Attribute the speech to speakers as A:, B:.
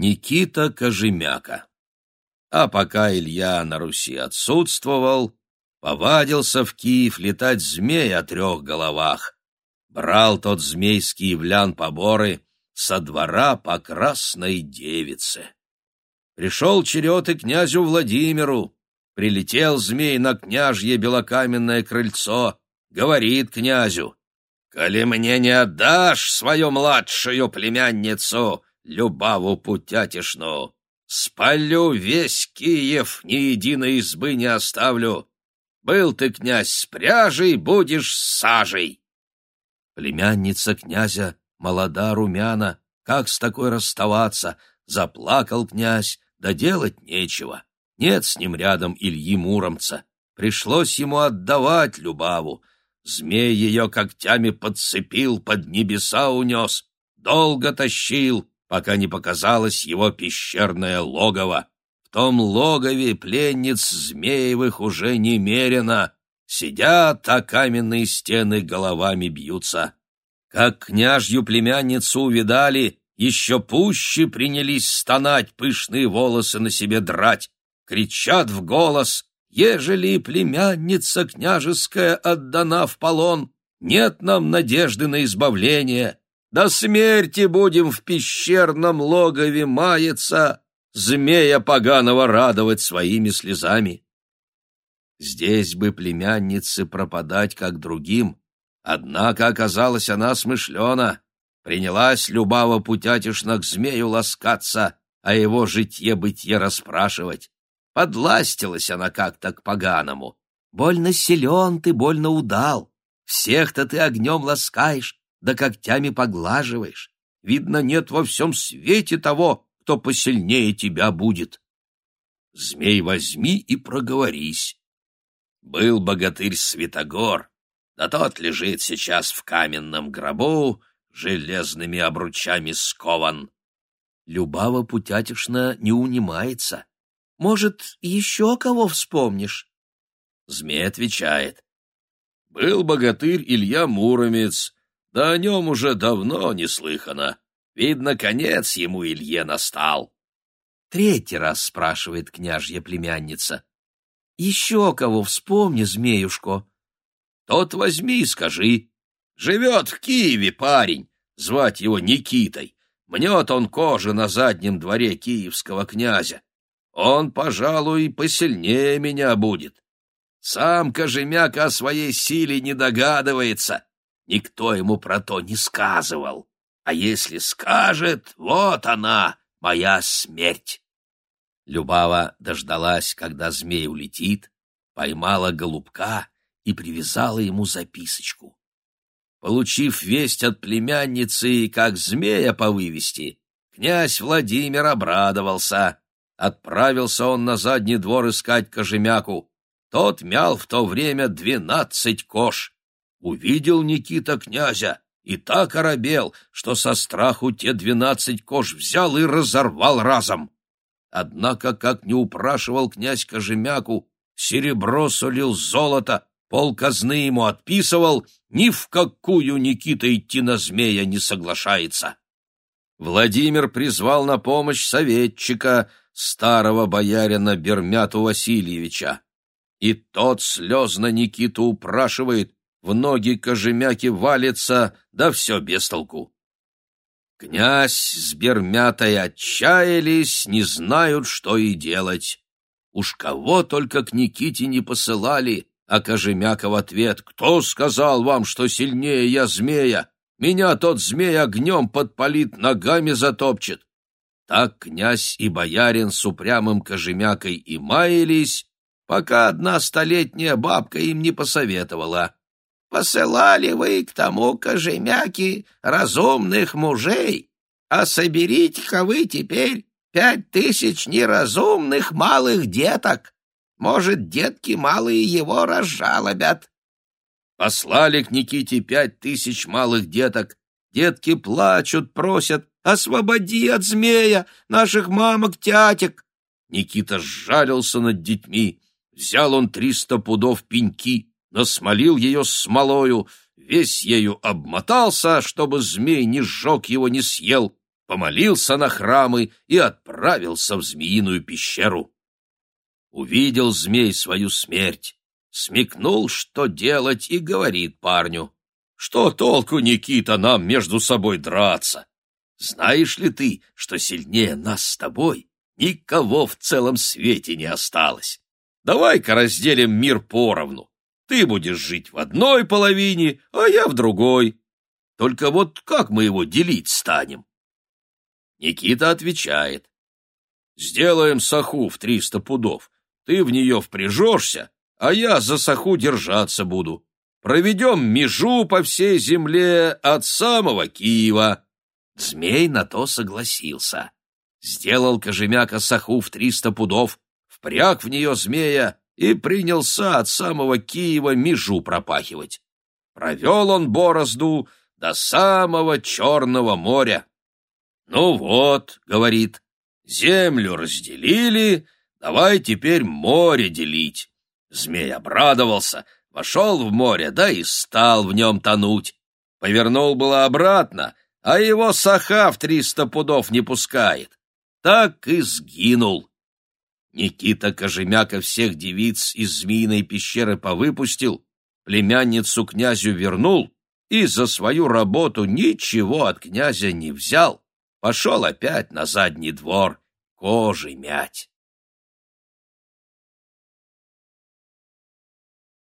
A: Никита Кожемяка. А пока Илья на Руси отсутствовал, повадился в Киев летать змей о трех головах. Брал тот змей с киевлян поборы со двора по красной девице. Пришел черед и князю Владимиру. Прилетел змей на княжье белокаменное крыльцо, говорит князю, «Коли мне не отдашь свою младшую племянницу, Любаву Путятишну, спалю весь Киев, ни единой избы не оставлю. Был ты, князь, с пряжей, будешь с сажей». Племянница князя молода румяна, как с такой расставаться? Заплакал князь, да делать нечего. Нет с ним рядом Ильи Муромца. Пришлось ему отдавать Любаву. Змей ее когтями подцепил, под небеса унес, долго тащил, пока не показалось его пещерное логово. В том логове пленниц Змеевых уже немерено. Сидят, а каменные стены головами бьются. Как княжью племянницу увидали, еще пуще принялись стонать, пышные волосы на себе драть кричат в голос, ежели племянница княжеская отдана в полон, нет нам надежды на избавление. До смерти будем в пещерном логове маяться, змея поганого радовать своими слезами. Здесь бы племяннице пропадать, как другим, однако оказалась она смышлена, принялась Любава Путятишна к змею ласкаться, а его житье-бытие расспрашивать. Подластилась она как-то к поганому. Больно силен ты, больно удал. Всех-то ты огнем ласкаешь, да когтями поглаживаешь. Видно, нет во всем свете того, кто посильнее тебя будет. Змей возьми и проговорись. Был богатырь Святогор, да тот лежит сейчас в каменном гробу, железными обручами скован. Любава Путятишна не унимается. Может, еще кого вспомнишь?» Змей отвечает. «Был богатырь Илья Муромец, да о нем уже давно не слыхано. Видно, конец ему Илье настал». Третий раз спрашивает княжья племянница. «Еще кого вспомни, змеюшко?» «Тот возьми и скажи. Живет в Киеве парень, звать его Никитой. Мнет он кожи на заднем дворе киевского князя. Он, пожалуй, посильнее меня будет. Сам Кожемяк о своей силе не догадывается. Никто ему про то не сказывал. А если скажет, вот она, моя смерть. Любава дождалась, когда змей улетит, поймала голубка и привязала ему записочку. Получив весть от племянницы, как змея по вывести, князь Владимир обрадовался. Отправился он на задний двор искать кожемяку. Тот мял в то время двенадцать кож. Увидел Никита князя и так оробел, что со страху те двенадцать кож взял и разорвал разом. Однако, как не упрашивал князь кожемяку, серебро сулил золото, пол казны ему отписывал, ни в какую Никита идти на змея не соглашается. Владимир призвал на помощь советчика, старого боярина Бермяту Васильевича. И тот слезно Никиту упрашивает, в ноги кожемяки валится, да все без толку. Князь с Бермятой отчаялись, не знают, что и делать. Уж кого только к Никите не посылали, а Кожемяка в ответ «Кто сказал вам, что сильнее я змея? Меня тот змей огнем подпалит, ногами затопчет. Так князь и боярин с упрямым кожемякой и маялись, пока одна столетняя бабка им не посоветовала. «Посылали вы к тому кожемяке разумных мужей, а соберите-ка вы теперь пять тысяч неразумных малых деток. Может, детки малые его разжалобят». Послали к Никите пять тысяч малых деток. Детки плачут, просят, Освободи от змея наших мамок-тятек!» Никита сжалился над детьми. Взял он триста пудов пеньки, насмолил ее смолою, весь ею обмотался, чтобы змей ни сжег его, не съел, помолился на храмы и отправился в змеиную пещеру. Увидел змей свою смерть, смекнул, что делать, и говорит парню, «Что толку, Никита, нам между собой драться? Знаешь ли ты, что сильнее нас с тобой никого в целом свете не осталось? Давай-ка разделим мир поровну. Ты будешь жить в одной половине, а я в другой. Только вот как мы его делить станем?» Никита отвечает, «Сделаем саху в триста пудов. Ты в нее впряжешься, а я за саху держаться буду. Проведем межу по всей земле от самого Киева». Змей на то согласился. Сделал Кожемяка саху в триста пудов, впряг в нее змея и принялся от самого Киева межу пропахивать. Провел он борозду до самого Черного моря. «Ну вот», — говорит, — «землю разделили, давай теперь море делить». Змей обрадовался, вошел в море, да и стал в нем тонуть. Повернул было обратно, а его саха в триста пудов не пускает. Так и сгинул. Никита Кожемяка всех девиц из змеиной пещеры повыпустил, племянницу князю вернул и за свою работу ничего от князя не взял. Пошел опять на задний двор кожи мять.